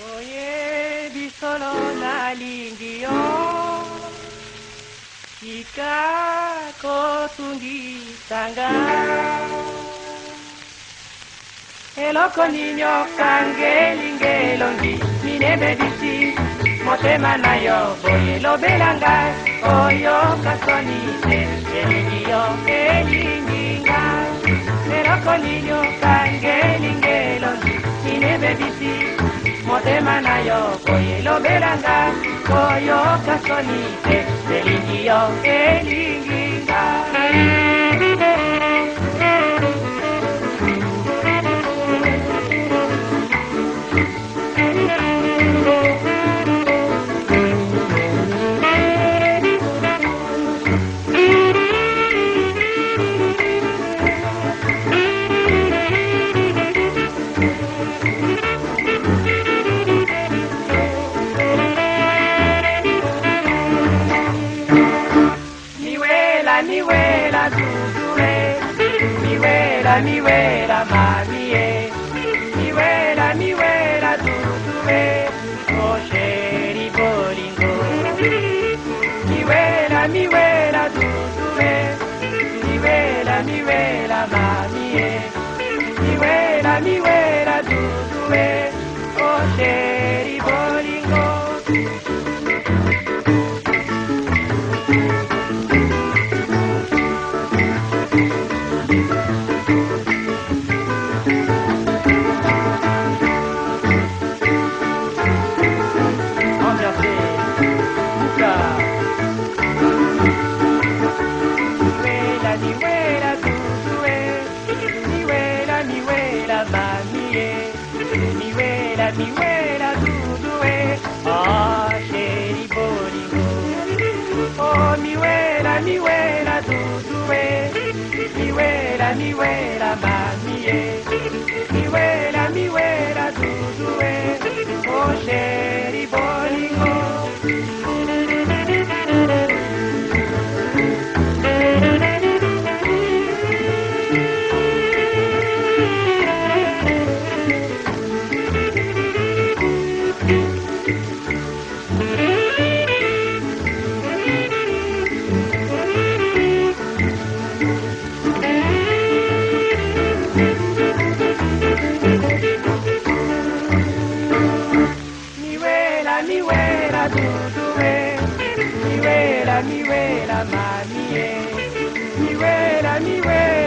Oye bisolo nalingi yo. Tika kotungi tanga. Eloko nini okangeli elongi minebe bisi motema na yo. Boye lobela ngai oyoka soni te کویلو ای لو بلاندا کو یو کاسونیته دلی miwela dudue miwela miwela mamie miwela miwela dudue osheri bolingo. Miwela miwela dudue miwela miwela mamie miwela miwela dudue osheri tutue, ah, chéri bolingo. Oh, niwela, niwela, tutue, niwela, niwela, mamie, miwela, mamie, miwela, miwela,